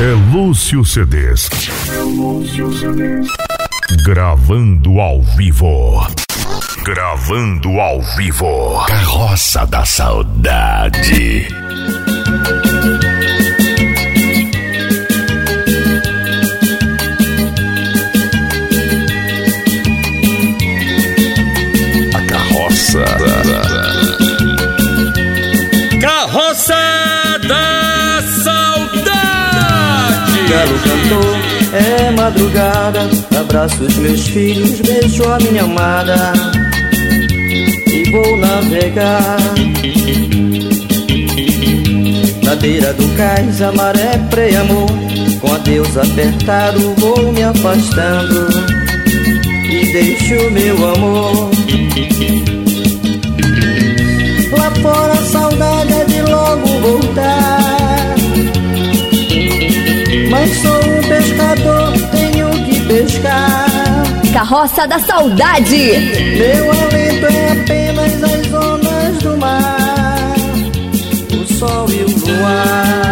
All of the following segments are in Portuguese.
É Lúcio CDs. Gravando ao vivo. Gravando ao vivo. Carroça da Saudade. Madrugada. Abraço os meus filhos, beijo a minha amada. E vou navegar. Na beira do cais, a maré preamor Com adeus apertado, vou me afastando. E deixo meu amor. Lá fora a saudade é de logo voltar. Mas sou um pescador, pescar Carroça da Saudade. Meu alento é apenas as ondas do mar O sol e o luar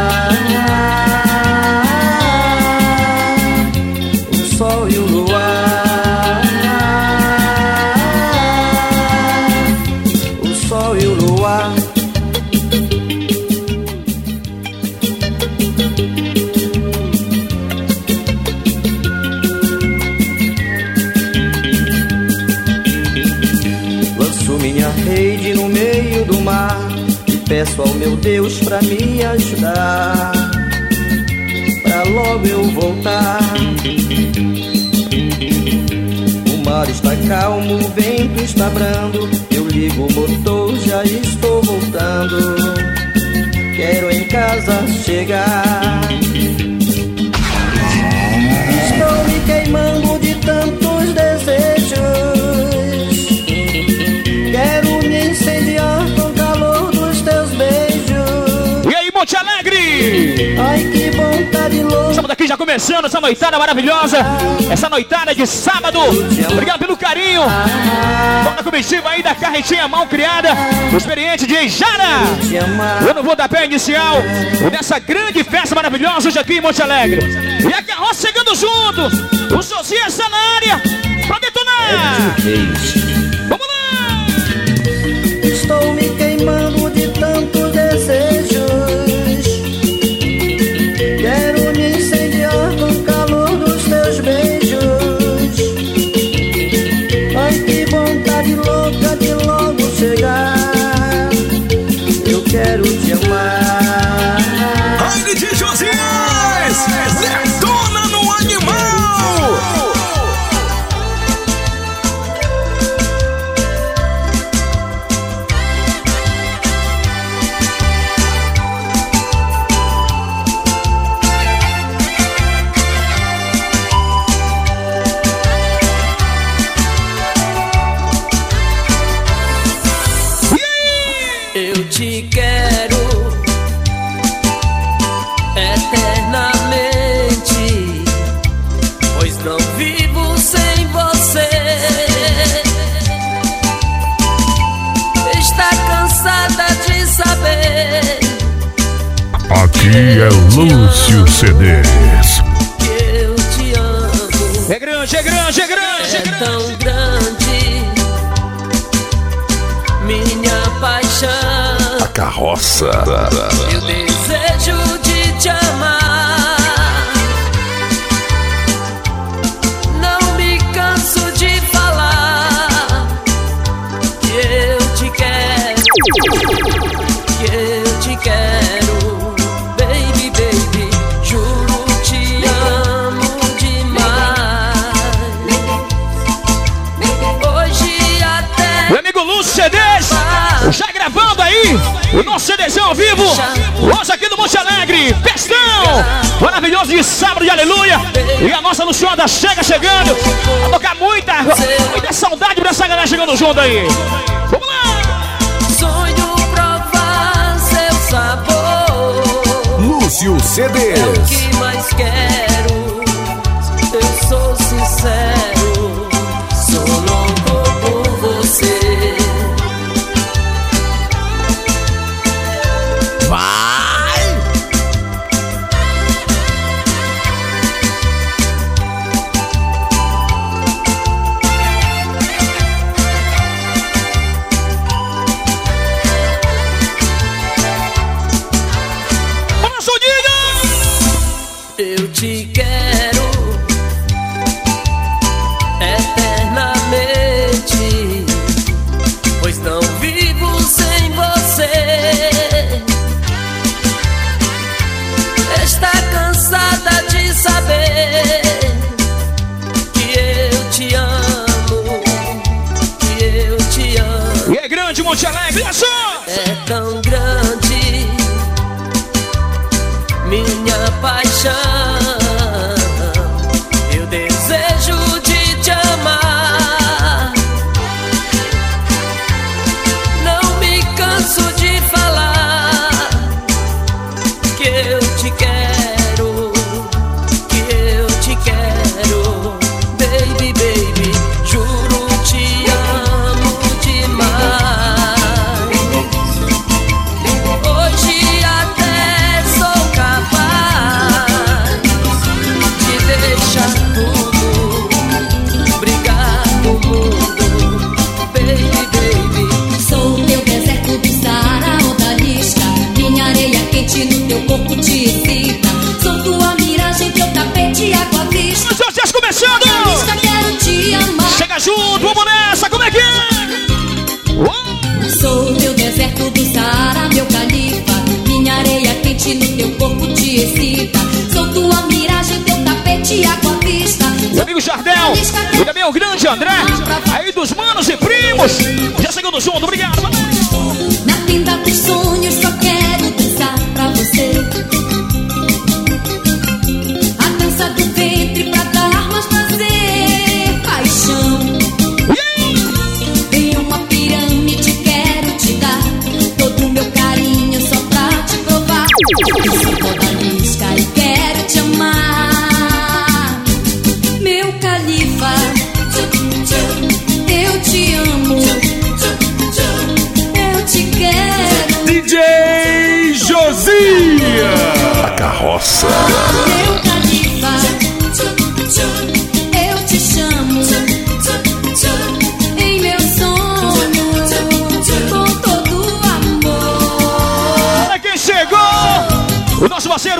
Peço ao meu Deus pra me ajudar. Pra logo eu voltar. O mar está calmo, o vento está brando. Eu ligo o motor, já estou voltando. Quero em casa chegar Ai, que vontade louca. Estamos aqui já começando essa noitada maravilhosa. Essa noitada de sábado. Obrigado pelo carinho. Toda comitiva aí da carretinha mal criada. O experiente de Jara. Eu não vou dar pé inicial nessa grande festa maravilhosa hoje aqui em Monte Alegre. E a carroça chegando junto. O Sozinha está na área pra detonar. Vamos lá! Aqui é Lúcio CDs. que eu te amo. É grande, é grande, é grande, é É grande. tão grande minha paixão. A carroça. Eu desejo de te amar. Aí o nosso CDzão ao vivo. Hoje aqui do Monte Alegre, festão maravilhoso de sábado de aleluia. E a nossa Luciana chega chegando. Vai tocar muita, muita saudade pra essa galera chegando junto aí. Vamos lá! sonho provar seu sabor. Lúcio É o CDs. que mais quero. Eu sou sincero. Só! É tão grande minha paixão. Também o grande André, aí dos manos e primos, já segundo junto, obrigado.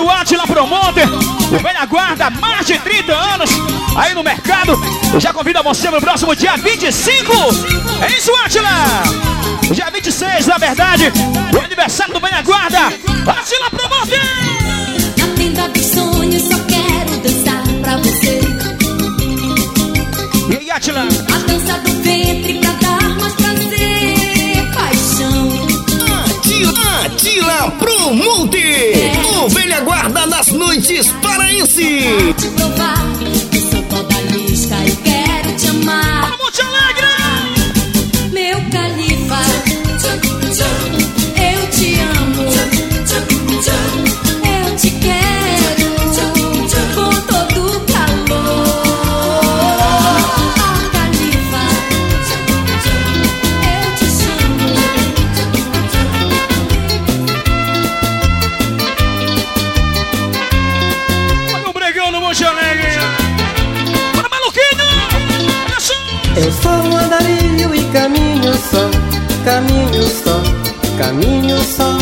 Parceiro Atila Promoter, o velha guarda, há mais de 30 anos, aí no mercado. Eu já convido você no próximo dia 25. É isso, Atila? Dia 26, na verdade, o aniversário do velha guarda. Atila Promoter! Na tenda dos sonhos só quero dançar pra você. E aí, Atila? A dança do ventre pra dar mais prazer, paixão. Atila, Atila Promonte. Ovelha guarda nas noites paraense. Sou um andarilho e caminho só, caminho só, caminho só.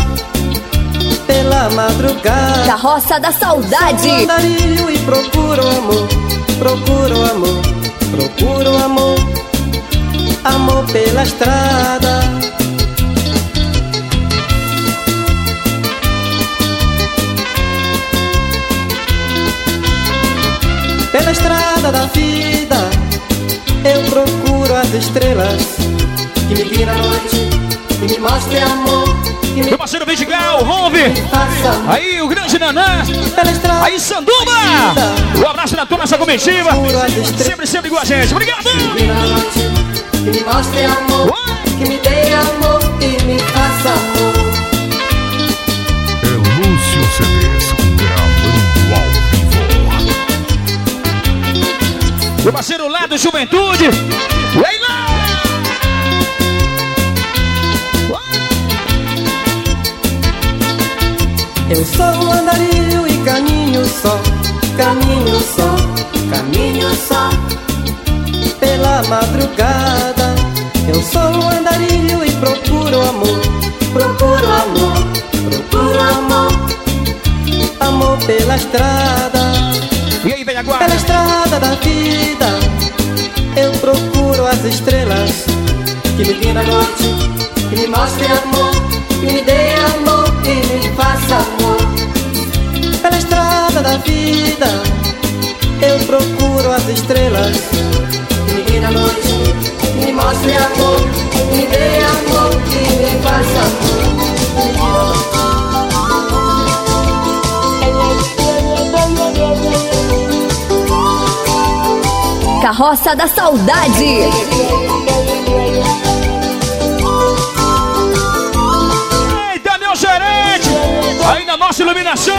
Pela madrugada, Carroça da sou um Saudade. andarilho e procuro amor, procuro amor, procuro amor. Amor pela estrada. Pela estrada da vida, as estrelas que me na noite, que me mostre amor, me Meu parceiro faça amor. Aí o grande Nanã! Aí Sanduba! Um abraço na turma dessa comitiva! Sempre, sempre igual a gente! Obrigado! que me guiem na noite, que me mostre amor, que me dê amor, que me faça amor. É Lúcio CDs gravando ao vivo. Meu parceiro lá do Juventude! Eu sou um andarilho e caminho só, caminho só, caminho só. Pela madrugada, eu sou um andarilho e procuro amor, procuro amor, procuro amor. Amor pela estrada, E aí, velha Pela guarda? estrada da vida Eu procuro as estrelas Que me guiem na noite Que me mostre amor Que me me faça amor Pela estrada da vida. Eu procuro as estrelas. Me na noite me mostre amor me dê amor Que me faça amor. Carroça da Saudade. Nossa iluminação!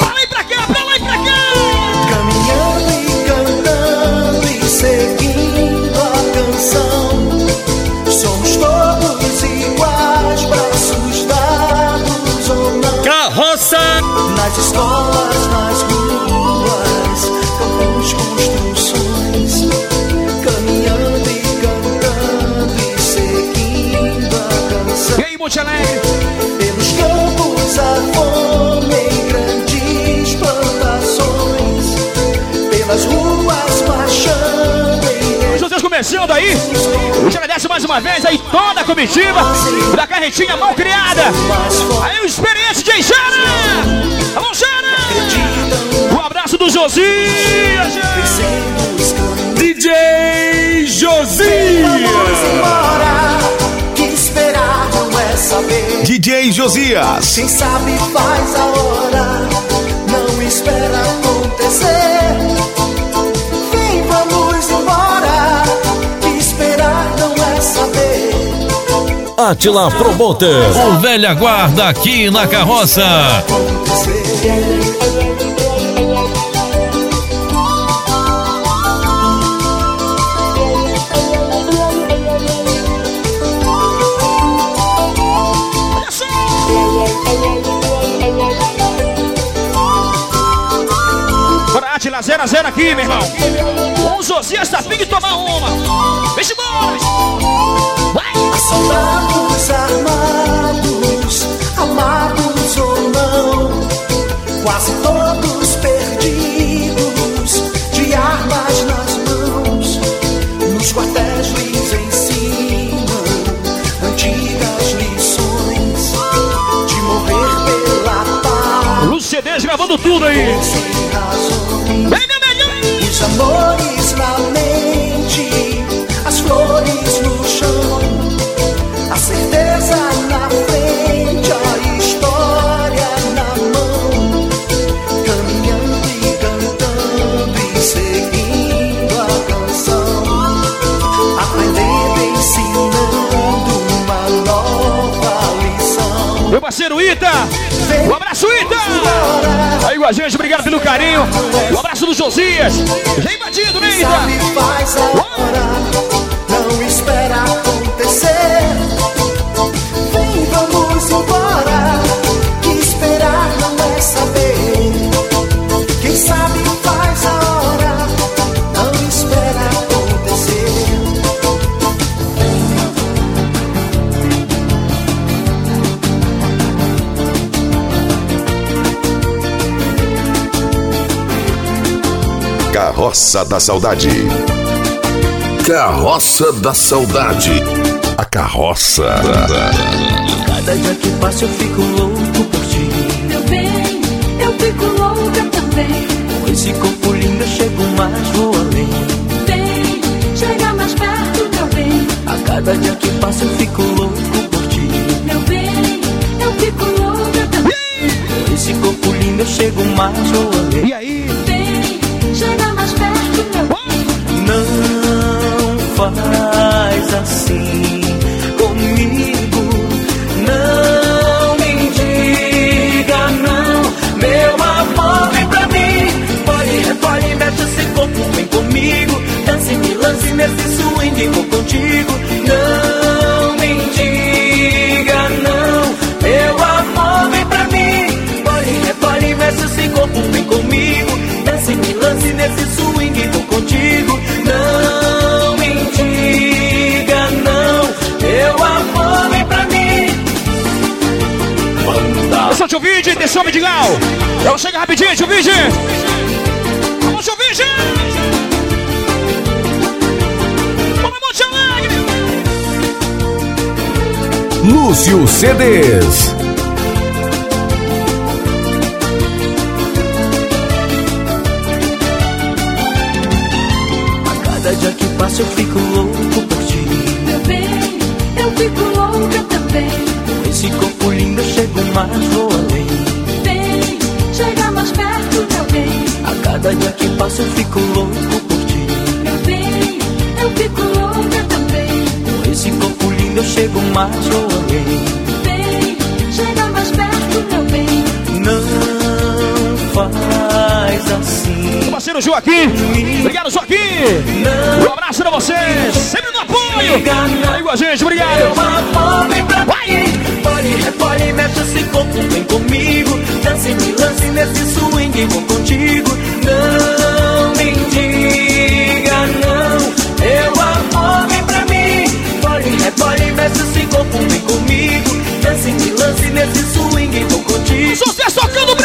Pra lá e pra cá, pra lá e pra cá! Caminhando e cantando e seguindo a canção. Somos todos iguais, braços dados ou não. Carroça. Nas escolas, Vocês começando aí? A gente agradece mais uma vez aí toda a comitiva da carretinha mal criada. Aí o experiente de Jana! Alô, Jana! Um abraço do Josias! DJ Josias. embora. Que esperar não é saber. DJ Josias. Quem sabe faz a hora, não espera acontecer. Atila Promoter, o velha guarda aqui na carroça. Atila, 0 a 0 aqui, meu irmão. O Josias tá afim de tomar uma. Soldados armados, amados ou não, quase todos perdidos, de armas nas mãos. Nos quartéis lhes ensinam antigas lições de morrer pela paz. CDs gravando tudo aí. Ita! Um abraço, Ita! Aí com a gente, obrigado pelo carinho. Um abraço do Josias. Já invadido, né, Ita? Não espera Carroça da Saudade. Carroça da Saudade. A carroça. Cada dia que passa eu fico louco por ti. Meu bem, eu fico louca também. Com esse corpo lindo eu chego mais, vou além. Vem, chega mais perto, meu bem. A cada dia que passa eu fico louco por ti. Meu bem, eu fico louca também. Com esse corpo lindo eu chego mais, vou além. E aí? Não faz assim comigo. Não me diga não, meu amor, vem pra mim. Pode, repole, mexe esse corpo, vem comigo. Dance, me lance nesse swing, vou contigo. Não me diga não, meu amor, vem pra mim. Pode, repole, mexe esse corpo, vem comigo. Nesse swing, vou contigo. Não me diga não, meu amor, vem pra mim. Eu sou o Tio Vide, atenção, Vidigal. Eu chego rapidinho, Tio Vide. Virgem! Bora, Monte Alegre! Lúcio CDs. Passa eu fico louco por ti. Meu bem, eu fico louca também. Com esse corpo lindo eu chego mais, vou além. Vem, chega mais perto, meu bem. A cada dia que passa eu fico louco por ti. Meu bem, eu fico louca também. Com esse corpo lindo eu chego mais, vou além. Vem, chega mais perto, meu bem. Não faz assim. Parceiro Joaquim! Obrigado, Joaquim! Um abraço pra vocês! Sempre no apoio! Aí com a gente, obrigado! Eu amo, vem pra mim. Pode, repole, mexe corpo, vem comigo. Dance, me lance nesse swing, vou contigo. Não me diga não. Eu amo, vem pra mim. Pode, repole, mexe corpo, vem comigo. Dance, me lance nesse swing, vou contigo. Sucesso tocando o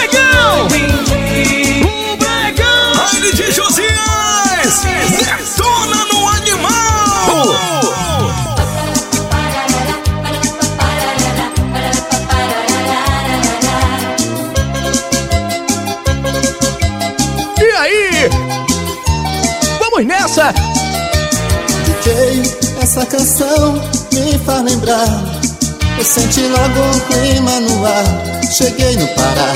essa canção me faz lembrar. Eu senti logo um clima no ar. Cheguei no Pará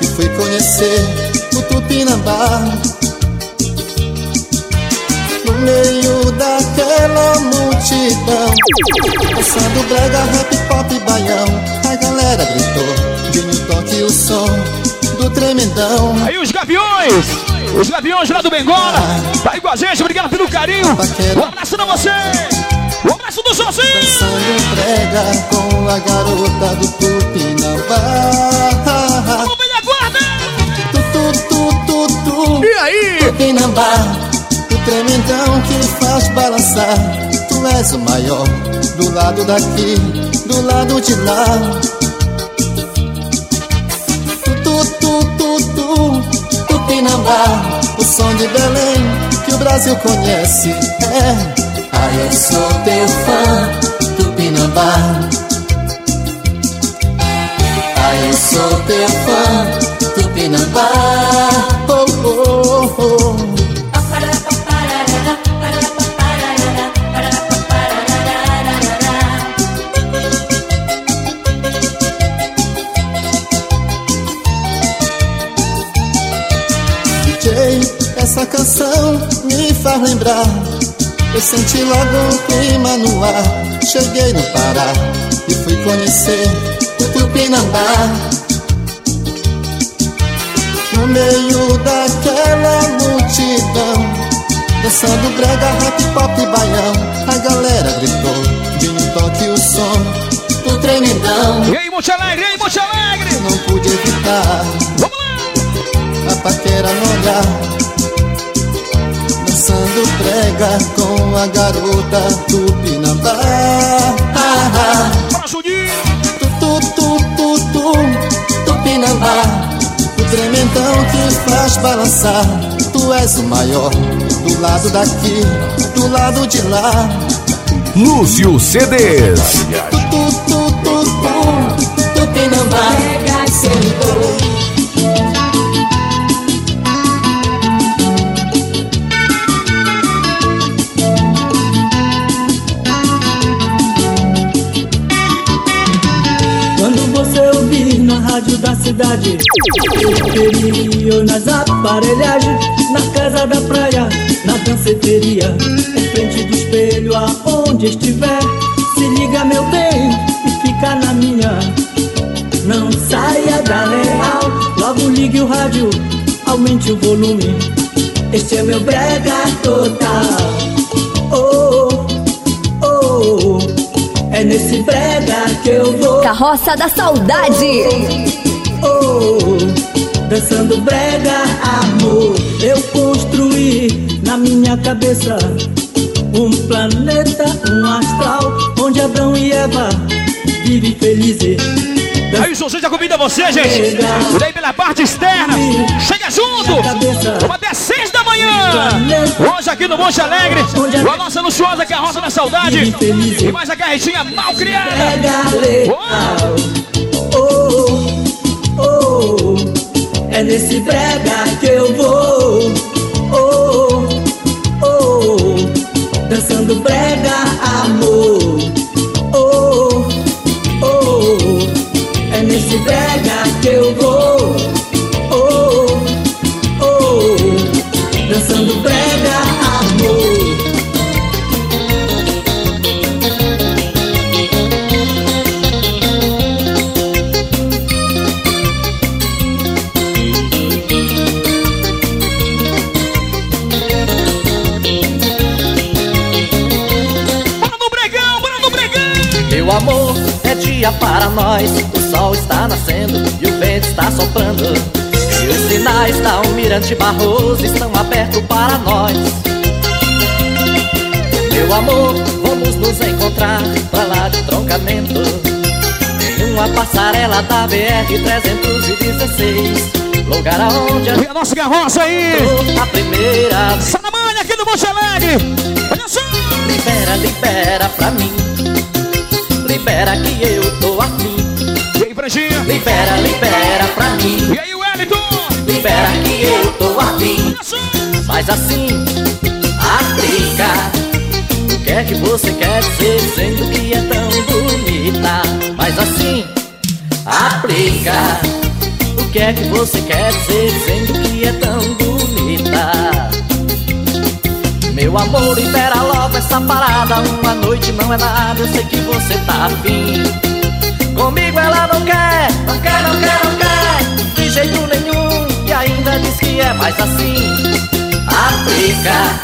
e fui conhecer o Tupinambá. No meio daquela multidão, dançando brega, rap, pop, baião. A galera gritou, vinho toque o som do tremendão. Aí os gaviões! Os gaviões lá do Bengola! Tá aí com a gente, obrigado pelo carinho! Um abraço pra você! Um abraço do Sozinho! Dançando brega com a garota do Tupinambá. Vamos bem aguarda! Tu, tu, tu, tu, tu. E aí? Tupinambá, o tremendão que faz balançar. Tu és o maior, do lado daqui, do lado de lá. Tu, tu, tu, tu, tu, Tupinambá, o som de Belém que o Brasil conhece. É, ah, eu sou teu fã, Tupinambá. Ah, eu sou teu fã, Tupinambá. Oh, oh, oh. DJ, essa canção me faz lembrar. Eu senti logo um clima no ar. Cheguei no Pará e fui conhecer o Tupinambá. No meio daquela multidão, dançando brega, rap, pop, baião. A galera gritou, vinho toque o som do tremendão. E aí, Monte Alegre, e aí, Monte Alegre! Não pude evitar Vamos lá! a paquera no Dançando brega com a garota do Pinambá ah, ah. Juninho! Tu, tu, tu, tu, tu, Tupinambá O tremendão que faz balançar Tu és o maior Do lado daqui, do lado de lá Lúcio CDs. Tu, tu, tu, tu, tu Tupinambá Quando cidade. Periferia ou nas aparelhagens Na casa da praia, na danceteria. Em frente do espelho, aonde estiver Se liga meu bem e fica na minha. Não saia da real Logo ligue o rádio, aumente o volume. Este é meu brega total. Oh, oh, oh É nesse brega que eu vou. Carroça da Saudade. Dançando brega, amor. Eu construí na minha cabeça um planeta, um astral, onde Adão e Eva vivem felizes. Aí, Sozinho já convida você, gente! Aí, pela parte externa, chega junto! Vamos até seis da manhã! Monte Alegre. A nossa luxuosa carroça da saudade. E mais a carretinha mal criada. Oh, É nesse brega que eu vou. Oh, oh, oh. Dançando brega, amor. Almirante Barroso estão abertos para nós. Meu amor, vamos nos encontrar pra lá de troncamento. Em uma passarela da BR-316. Lugar aonde a E a nossa carroça aí. a primeira Salamanha aqui do Monte Alegre. Olha só. Libera, libera pra mim. Libera que eu tô afim. E aí, Franjinha? Libera, libera pra mim. E aí? Libera que eu tô afim. Mas assim, aplica. O que é que você quer dizer dizendo que é tão bonita? Mas assim, aplica. O que é que você quer dizer dizendo que é tão bonita? Meu amor, libera logo essa parada. Uma noite não é nada, eu sei que você tá afim. Comigo ela não quer, não quer, não quer, não quer, de jeito nenhum. E ainda diz que é mais assim. Aplica.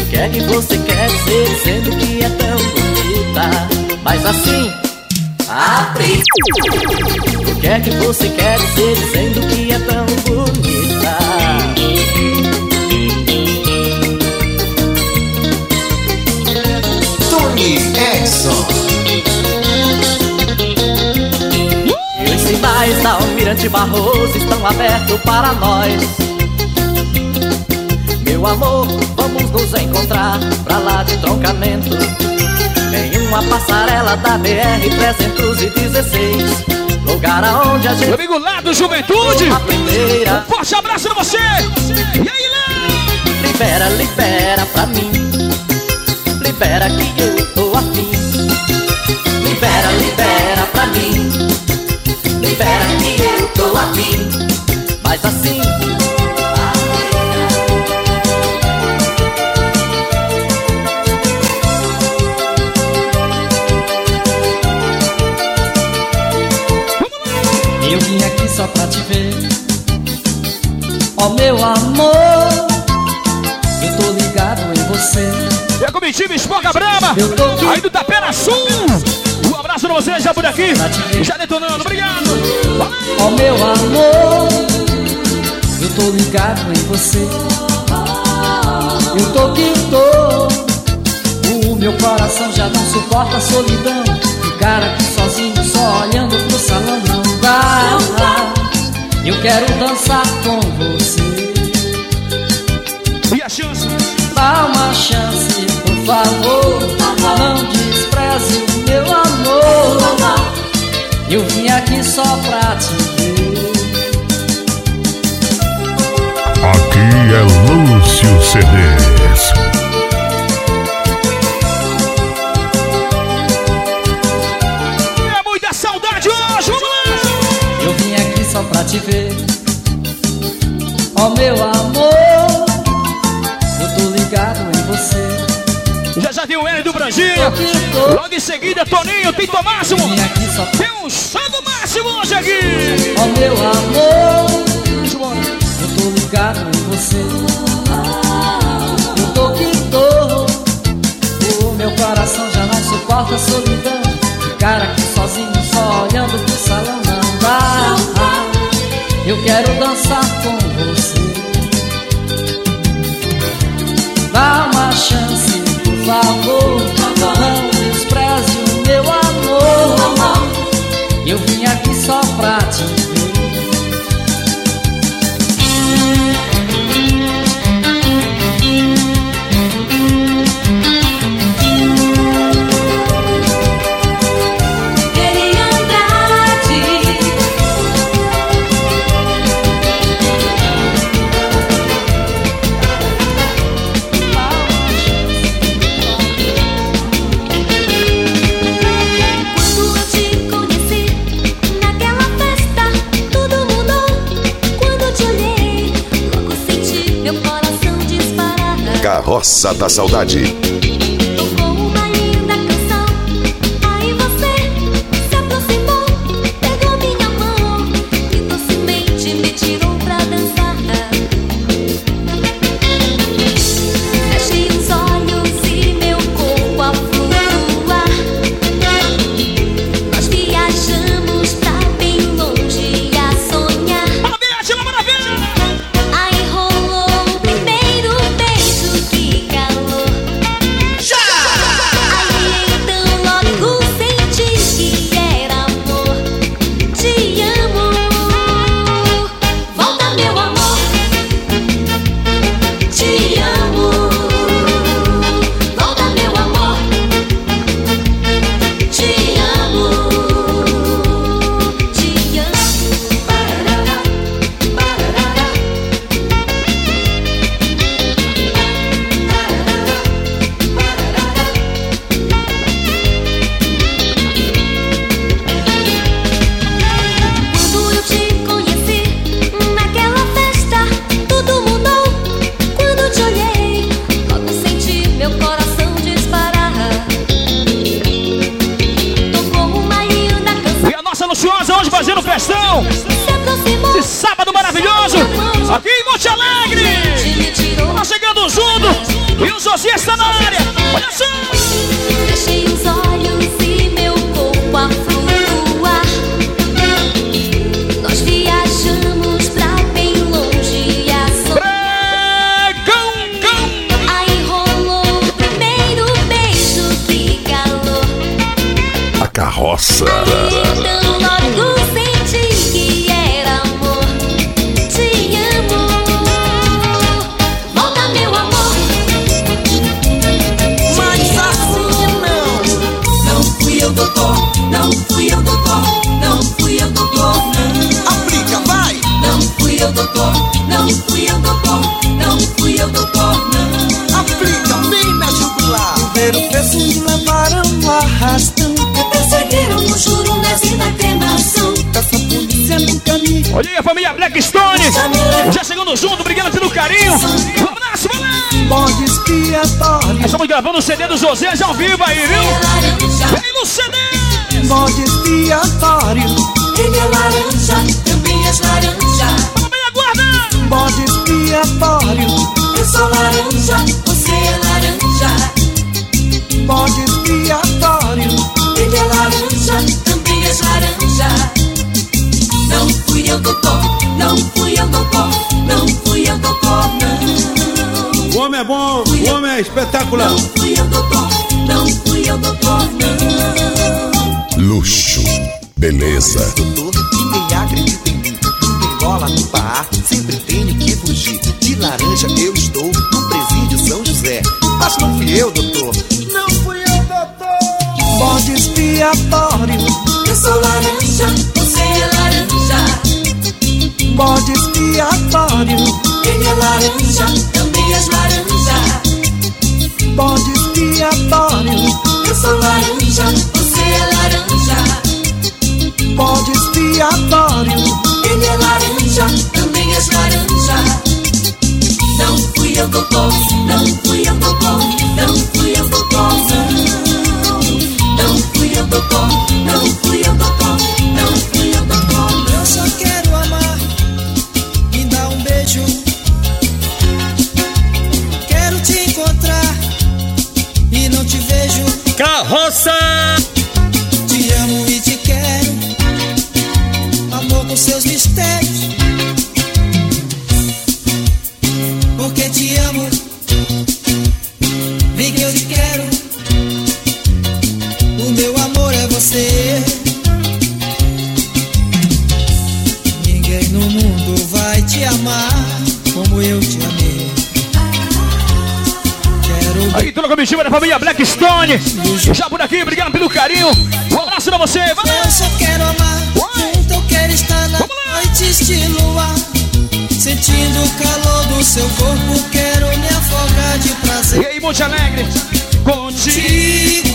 O que é que você quer dizer dizendo que é tão bonita? Mas assim, aplica. O que é que você quer dizer dizendo que é tão bonita? Almirante Barroso estão abertos para nós. Meu amor, vamos nos encontrar pra lá de troncamento. Em uma passarela da BR-316. Lugar aonde a Meu gente amigo lá do Juventude. a primeira. Forte abraço pra você. E aí, Léo? Libera, libera pra mim. Libera que eu tô afim. Libera, libera pra mim. Tô afim. Mas assim. Eu vim aqui só pra te ver. Ó meu amor, eu tô ligado em você. E a comitiva Espoca Brama. Eu tô aqui. Aí do Tapera Sul. Você já por aqui. Já detonando. Obrigado. Valeu. Ó meu amor, eu tô ligado em você. Eu tô que tô. O meu coração já não suporta a solidão. Ficar aqui sozinho, só olhando pro salão não dá. Eu quero dançar com você. E a chance? Dá uma chance, por favor. Não Eu vim aqui só pra te ver. Aqui é Lúcio CDs. É muita saudade hoje. Vamos lá. Eu vim aqui só pra te ver. Ó meu amor, tem o L do Branjinha. Tô. Logo em seguida, Toninho, Tito Máximo. Tem um show do Máximo hoje aqui. Ó meu amor, eu tô ligado em você. Eu tô que tô. O meu coração já não suporta a solidão. Ficar aqui sozinho, só olhando pro salão não dá. Eu quero dançar com você. Dá uma chance, favor. Não despreze o meu amor. Eu vim aqui só pra te ver. Carroça da Saudade. Estamos gravando o CD do José ao vivo aí, viu? Vem no CD. Bode expiatório Ele é laranja, também és laranja. Também aguarda. Bode expiatório Eu sou laranja, você é laranja. Bode expiatório Ele é laranja, também és laranja. Não fui eu doutor, não fui eu doutor Não fui eu doutor, não homem é bom, o homem é espetacular. Não fui eu doutor, não fui eu doutor, não Luxo. Beleza. Doutor, ninguém acredita em mim. Não tem bola no bar, sempre tenho que fugir. De laranja eu estou no presídio São José. Mas não fui eu, doutor. Não fui eu, doutor. Bode expiatório Eu sou laranja, você é laranja Bode expiatório Ele é laranja, também és laranja Bode expiatório. Eu sou laranja, você é laranja. Bode expiatório. Ele é laranja, também és laranja. Não fui eu doutor, não fui eu doutor Não fui eu doutor, não Não fui eu doutor, não fui eu doutor no mundo vai te amar Como eu te amei Quero Aí, toda a comitiva da família Blackstone. Já por aqui, obrigado pelo carinho. Um abraço pra você. Valeu. Eu só quero amar, junto eu quero estar na noites de luar. Sentindo o calor do seu corpo, quero me afogar de prazer. E aí, Monte Alegre? Contigo.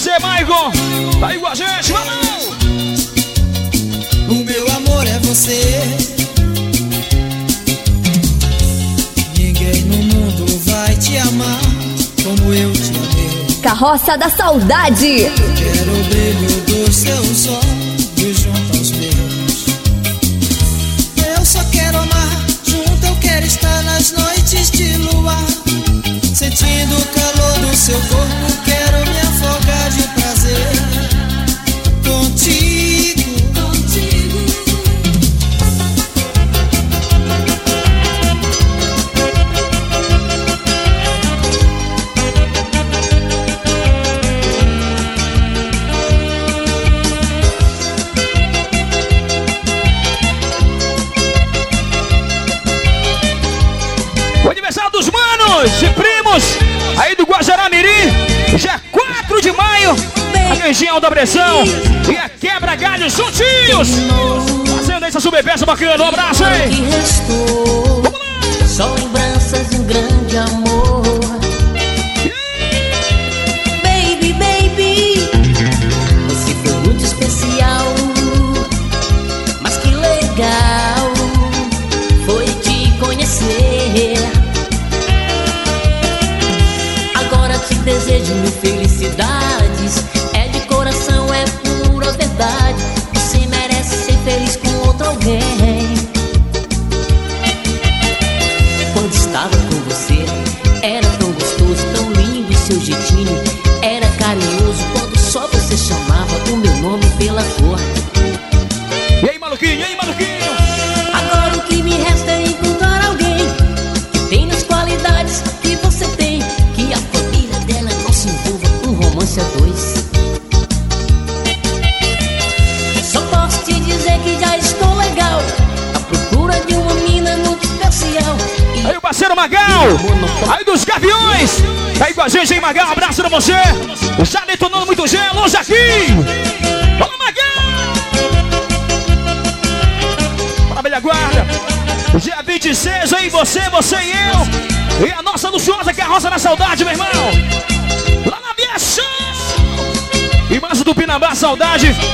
você, Maicon. Tá aí com a gente, vamos! O meu amor é você. Ninguém no mundo vai te amar como eu te amei. Carroça da Saudade. Eu quero o brilho dos seus olhos junto aos meus. Eu só quero amar junto, eu quero estar nas noites de luar. Sentindo o calor do seu corpo Daniel da Pressão e a Quebra Galhos Juntinhos. Fazendo essa subepesa bacana. Um abraço, hein? Só lembranças de um grande amor. saudade.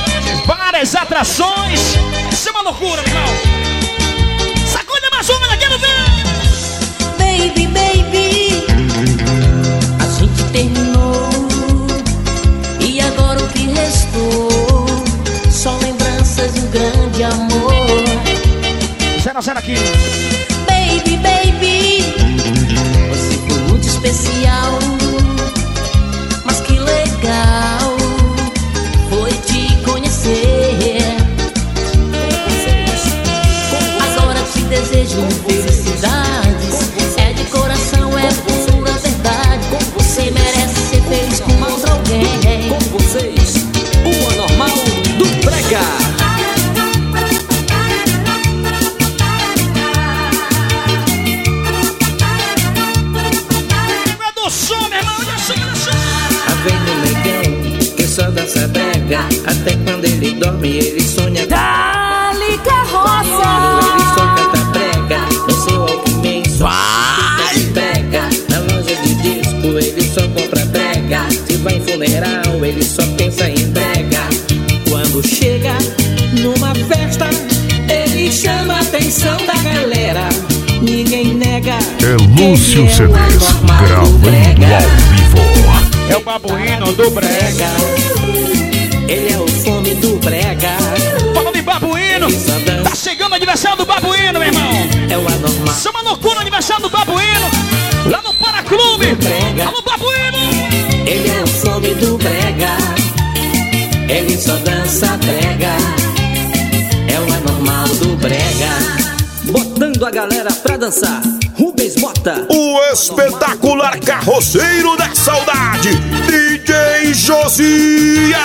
dançar. Rubens Mota. O espetacular carroceiro da saudade, DJ Josias.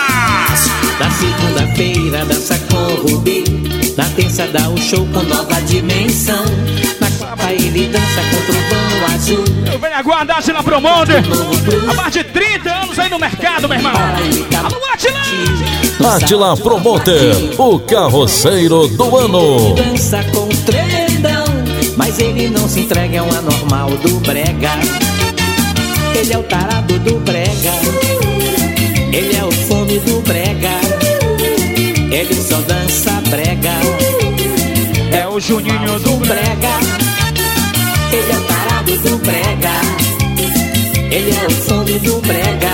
Na segunda-feira dança com Rubi. Na terça dá um show com nova dimensão. Na quarta ele dança com trovão azul. Eu venho aguardar a Sila Promonde. Há mais de 30 anos aí no mercado, meu irmão. Tá Alô, Atila! Atila Promoter, o carroceiro do ano. Dança com ele não se entrega, é um anormal do brega. Ele é o tarado do brega. Ele é o fome do brega. Ele só dança brega. É o Juninho do brega. Ele é o tarado do brega. Ele é o fome do brega.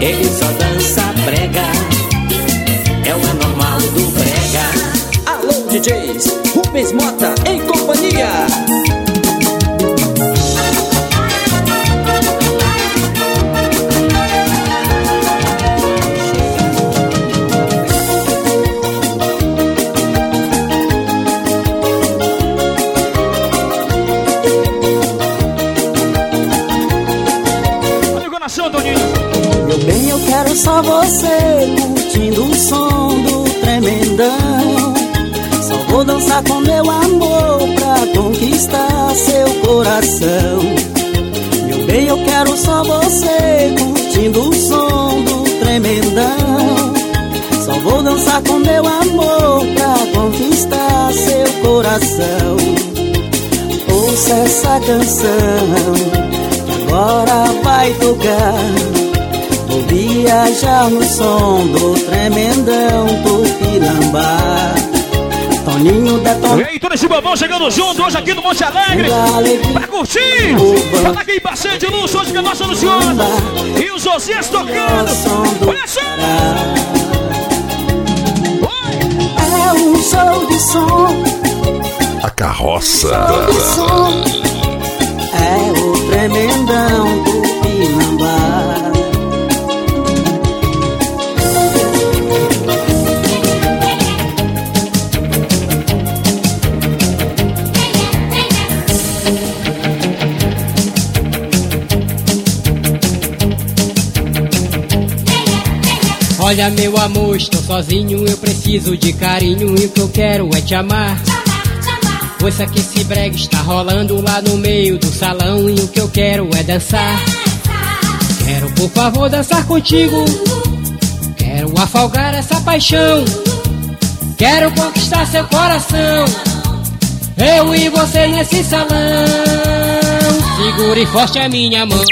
Ele só dança brega. É o anormal DJs, Rubens Mota em companhia. Olha o coração, Toninho. Meu bem, eu quero só você curtindo o som vou dançar com meu amor pra conquistar seu coração. Meu bem, eu quero só você curtindo o som do tremendão. Só vou dançar com meu amor pra conquistar seu coração. Ouça essa canção que agora vai tocar. Vou viajar no som do tremendão Tupinambá Toninho detonado E aí, todo esse bobão chegando junto hoje aqui no Monte Alegre. Pra curtir. Fala aqui, parceiro de luxo, hoje que é nossa Luciana. E os Josias tocando. Olha só. É um show de som A carroça. É o tremendão Tupinambá Olha meu amor, estou sozinho, eu preciso de carinho e o que eu quero é te amar. Ouça que esse brega está rolando lá no meio do salão e o que eu quero é dançar. Quero por favor dançar contigo, quero afogar essa paixão, quero conquistar seu coração. Eu e você nesse salão, segure forte a minha mão.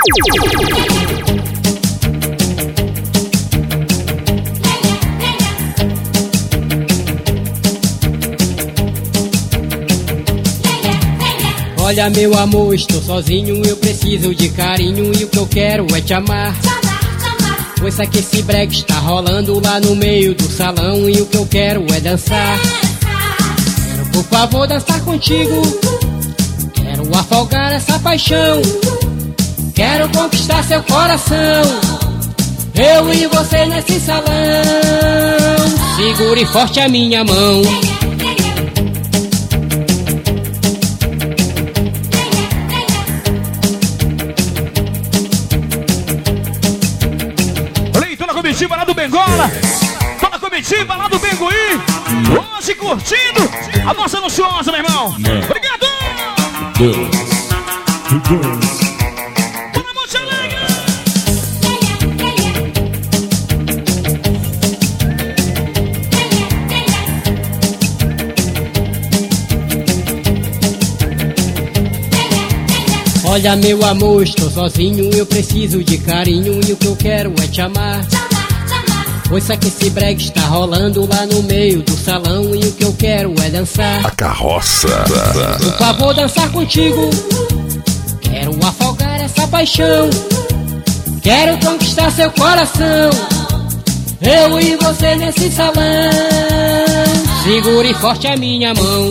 Olha meu amor, estou sozinho, eu preciso de carinho e o que eu quero é te amar. Ouça que esse brega está rolando lá no meio do salão e o que eu quero é dançar. Quero por favor dançar contigo, quero afogar essa paixão, quero conquistar seu coração. Eu e você nesse salão, segure forte a minha mão. Bengola. Toda comitiva lá do Benguí. Hoje curtindo a nossa Luciosa, meu irmão. Obrigado. Olha meu amor, estou sozinho, eu preciso de carinho e o que eu quero é te amar. Ouça que esse brega está rolando lá no meio do salão e o que eu quero é dançar. A carroça. Por favor, dançar contigo. Quero afogar essa paixão. Quero conquistar seu coração. Eu e você nesse salão. Segure forte a minha mão.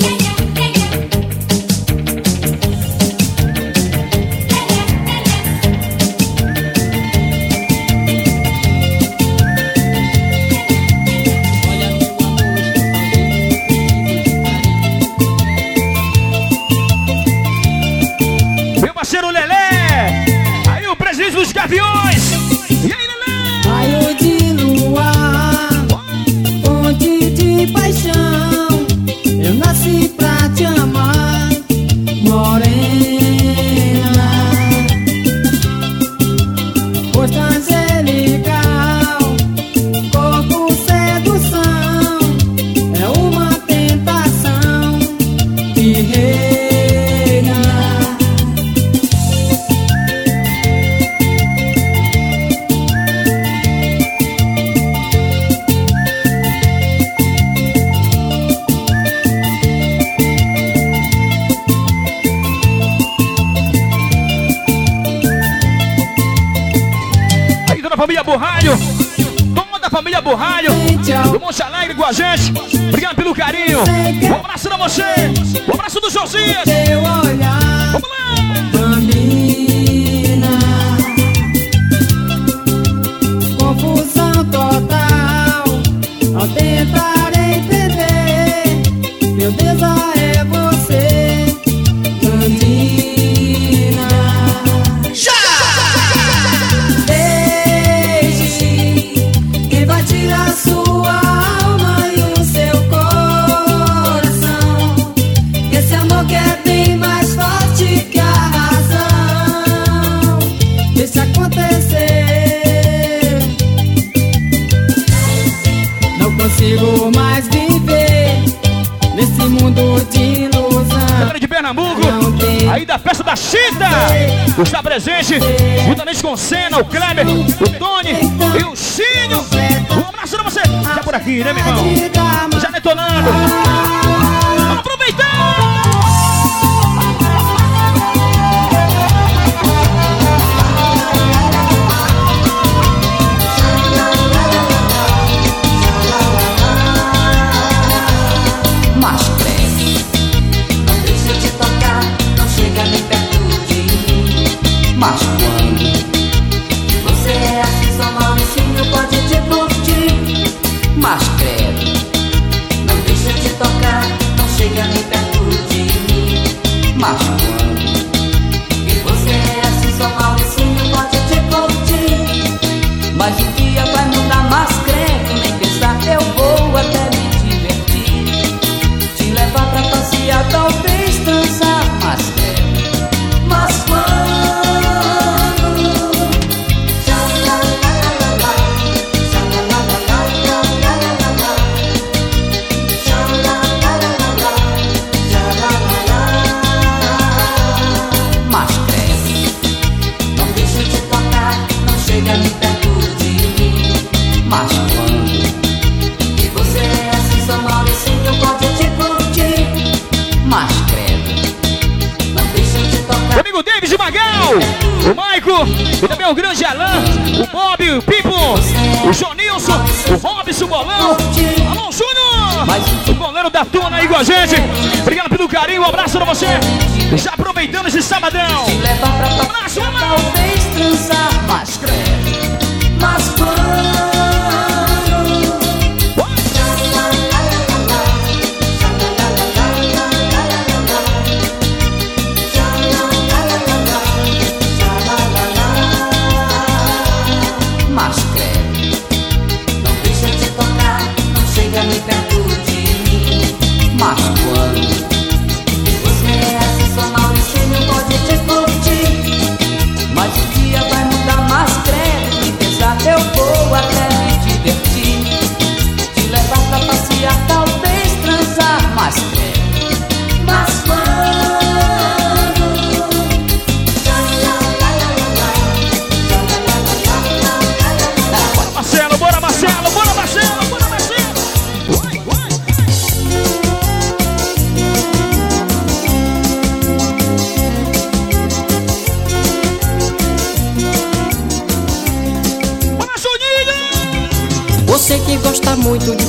Abraço do está presente, juntamente com o Senna, o Kleber, o Tony e o Chinho. Um abraço pra você, já por aqui, né, meu irmão? Já detonando. Mas quando e você é assim, só Mauricinho pode te curtir. Mas credo, não deixa de tocar. Meu amigo David Magal, o Maico e também o grande Alan, o Bob, o Pipo, o Jonilson, o Robson, Bolão. Alô, Júnior! O goleiro da Tuna aí com a gente. Obrigado pelo carinho, um abraço pra você. Já aproveitando esse sabadão. Abraço, talvez transar, mas credo. Mas quando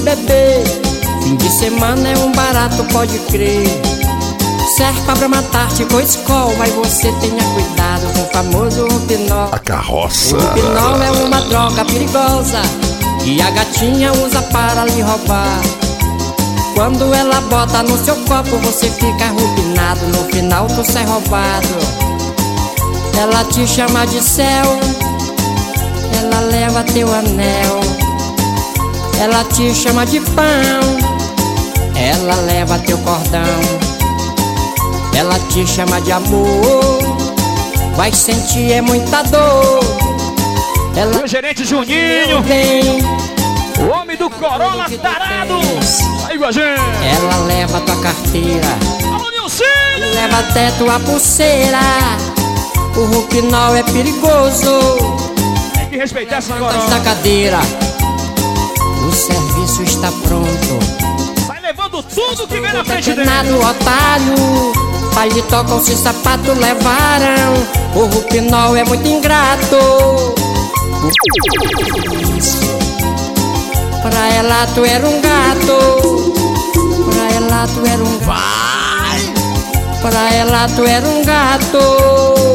beber, fim de semana é um barato, pode crer. Serpa pra matar-te com escola, mas você tenha cuidado com o famoso Rupinol. A carroça. O Rupinol é uma droga perigosa e a gatinha usa para lhe roubar. Quando ela bota no seu copo, você fica rupinado, no final tu sai roubado. Ela te chama de céu, ela leva teu anel. Ela te chama de pão, ela leva teu cordão. Ela te chama de amor, vai sentir é muita dor. Ela o gerente Juninho, tem, o homem do Corolla tarado. Aí com a gente. ela leva tua carteira, Alô, leva até tua pulseira. O Rupinol é perigoso, Tem que respeitar essa Corolla. cadeira. Está pronto. Vai levando tudo que vem na frente dele. Otário, paletó com seu sapato levaram. O Rupinol é muito ingrato. Pra ela tu era um gato. Pra ela tu era um Vai! Pra ela tu era um gato.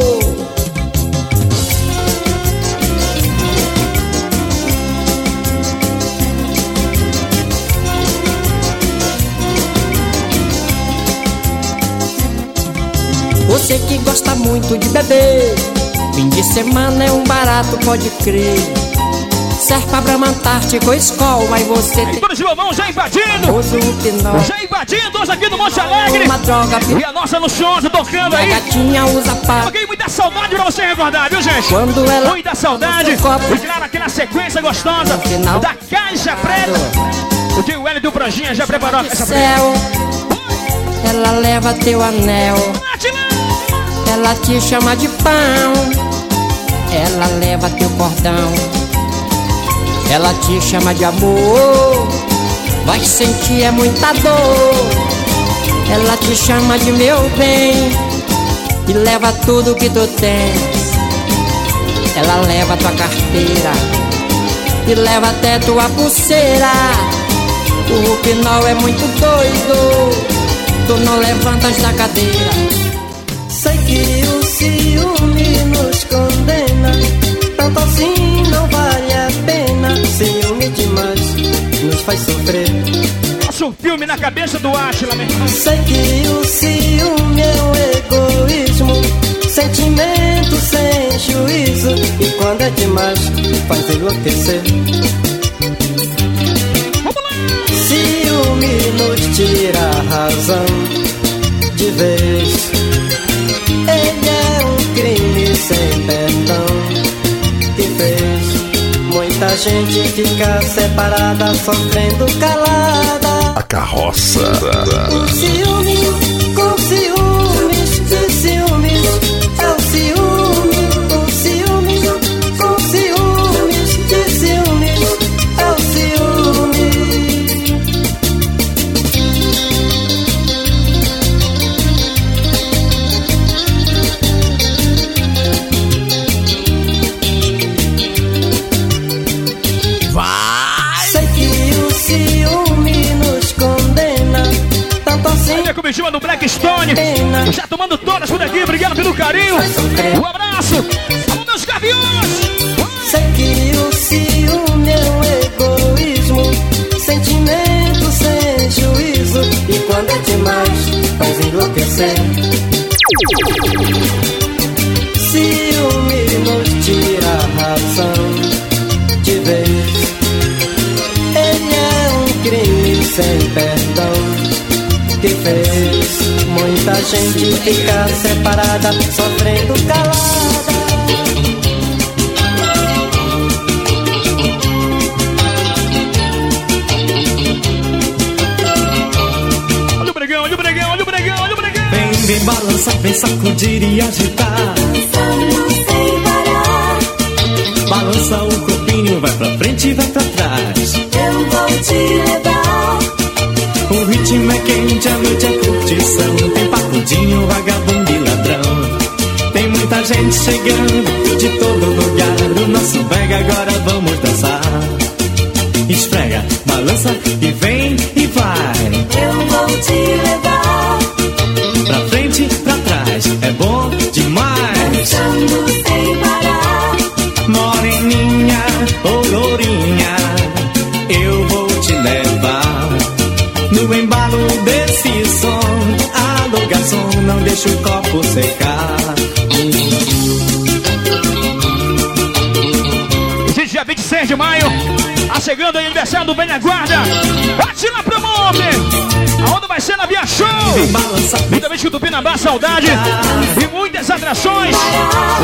Você que gosta muito de beber Fim de semana é um barato, pode crer Serve pra Antártico, escola Aí você tem os irmãos já invadindo! Usa o pinol Já invadindo hoje aqui no Monte Alegre! Uma droga E a nossa Luxosa tocando A aí! gatinha usa pá Coloquei muita saudade pra você recordar, viu gente? Quando ela Muita saudade! copo. E claro, aqui na sequência gostosa final. da Caixa Preta! O tio Hélio do Branjinha já preparou a caixa preta. Ela leva teu anel Ela te chama de pão. Ela leva teu cordão. Ela te chama de amor. Vai sentir é muita dor. Ela te chama de meu bem. E leva tudo que tu tens. Ela leva tua carteira. E leva até tua pulseira. O Rupinol é muito doido. Tu não levantas da cadeira faz sofrer. Passa um filme na cabeça do meu irmão. Sei que o ciúme é um egoísmo Sentimento sem juízo. E quando é demais faz enlouquecer. Ciúme nos tira a razão de vez sem perdão Que fez muita gente ficar separada Sofrendo calada A carroça. Com ciúme, Já tomando todas por aqui. Obrigado pelo carinho. Um abraço. Alô, meus gaviões. Sei que o ciúme é um egoísmo Sentimento sem juízo E quando é demais faz enlouquecer gente ficar separada Sofrendo calada Olha o bregão, olha o bregão, olha o bregão, olha o bregão. Vem, vem balançar, vem sacudir e agitar. Balança o corpinho, vai pra frente e vai pra trás. Eu vou te levar. O ritmo é quente, a noite é curtição. Pacudinho, vagabundo e ladrão. Tem muita gente chegando de todo lugar. O nosso brega agora vamos dançar. Esfrega, balança e vem e vai. Eu vou te levar. Copo secar. Gente, dia 26 de maio. Tá chegando aí o aniversário do Bem Guarda. Atila Promove. A onda vai ser na Via Show. Juntamente com o Tupinambá Saudade. E muitas atrações.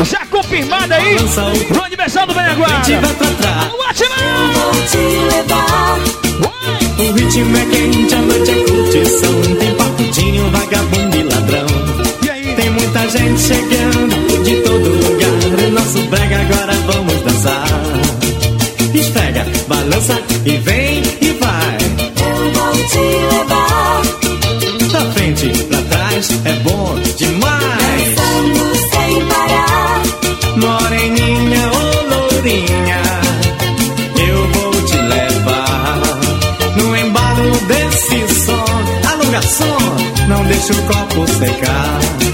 Já confirmada aí. No aniversário do Bem Guarda. O Atila. Vou te levar. O ritmo é quente, a noite é curtição. Tem papudinho, vagabundo gente chegando de todo lugar. O nosso brega agora vamos dançar. Esfrega, balança e vem e vai. Eu vou te levar. Da frente, pra trás, é bom demais. Dançando sem parar. Moreninha ou oh, lourinha. Eu vou te levar. No embalo desse som. Alonga não deixa o copo secar.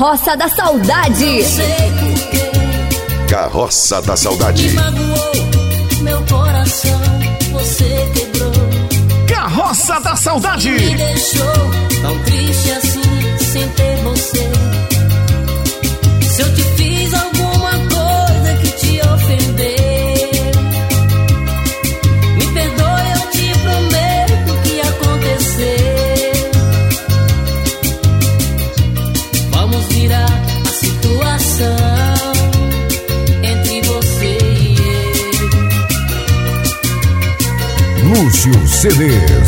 Carroça da Saudade. Carroça da Saudade. Me magoou, meu coração, você quebrou. Carroça da Saudade. Me deixou tão triste assim, sem ter você. CD.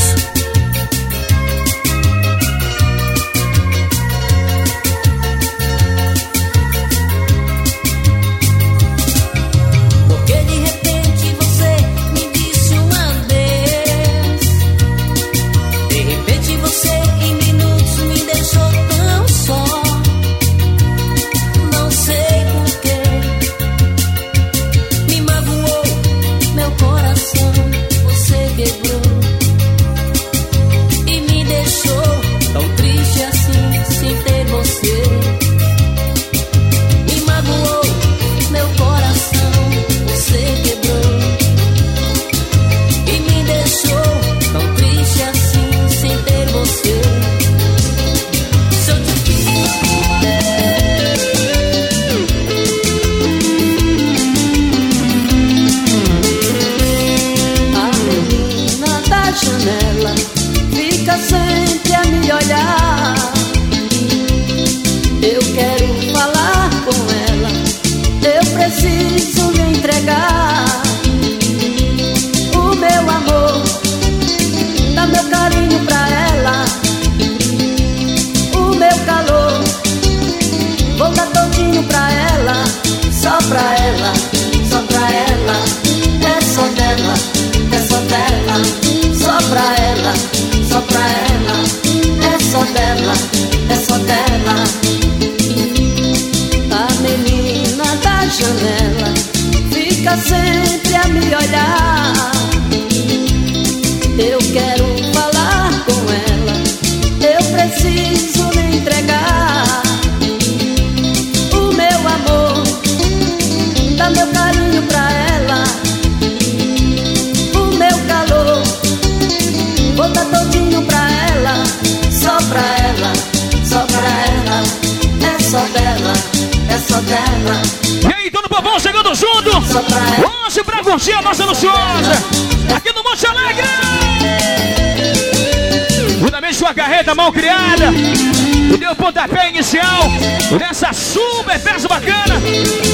especial dessa super peça bacana.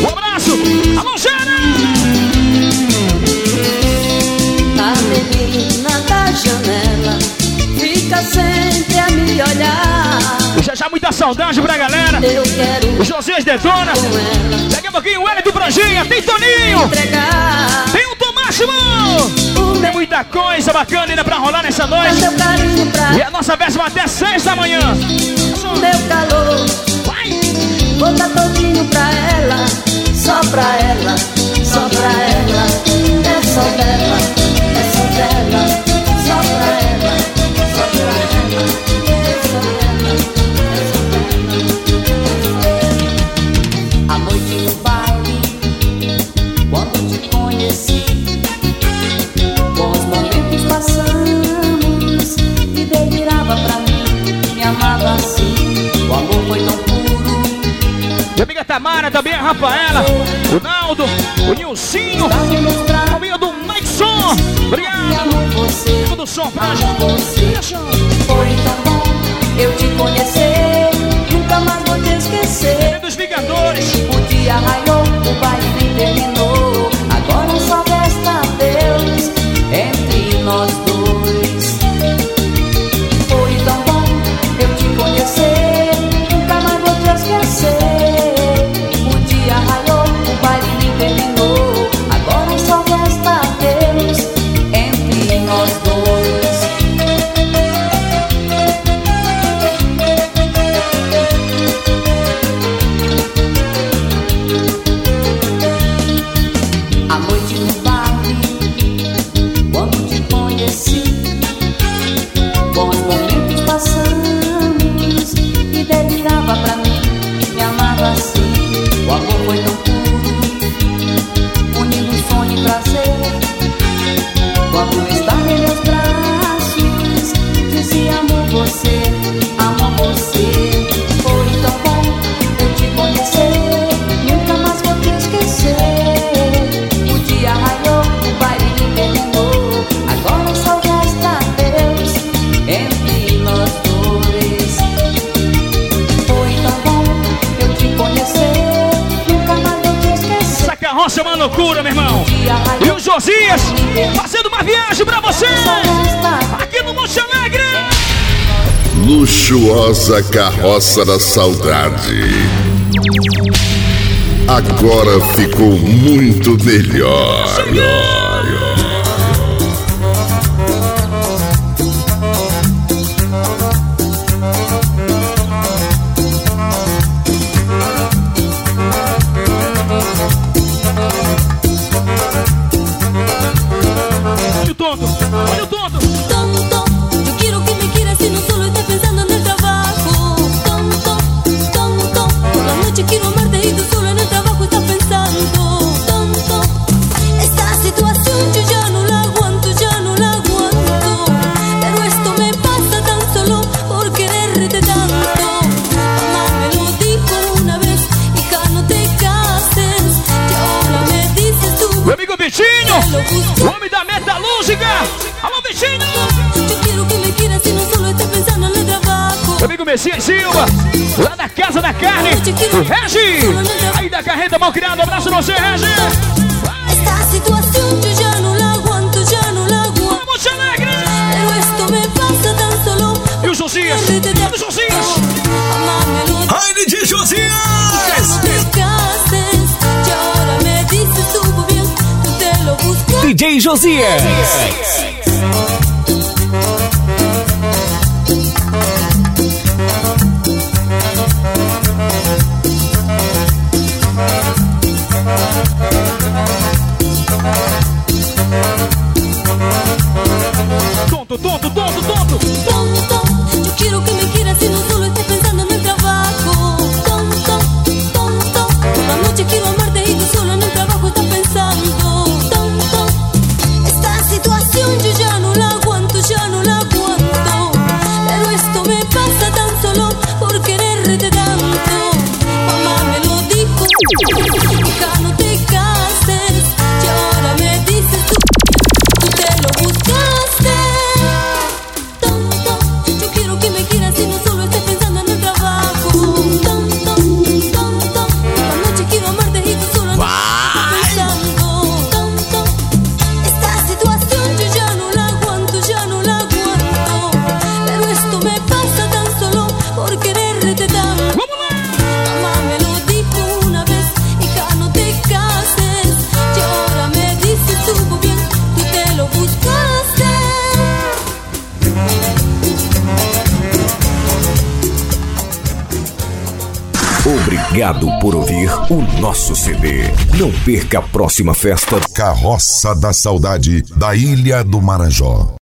Um abraço, a mão cheia! A menina da janela fica sempre a me olhar. Já já muita saudade pra galera. Eu quero. O José detona. Pega um pouquinho o Hélio do Branjinha. Tem Toninho. Tem o Tomás, irmão. Tem muita coisa bacana ainda pra rolar nessa noite. E a nossa décima até seis da manhã meu calor. Vou dar todinho pra ela, só pra ela, só pra ela. É só dela, é só dela. a Mara também, a Rafaela, o Naldo, o Nilcinho, tá o meu do Maxon. Obrigado. Tudo som pra gente. Foi tão bom eu te conhecer. Nunca mais vou te esquecer. Dos Vingadores. A Carroça da Saudade. Agora ficou muito melhor. melhor. Aí da carreta é mal criada, abraço você, Regi! Esta situação eu já não aguento, já não aguento. Vamos, alegre! Me solo. E o Josias? E Josias? Ai, DJ Josias! DJ Josias! Obrigado por ouvir o nosso CD. Não perca a próxima festa. Carroça da Saudade, da Ilha do Marajó.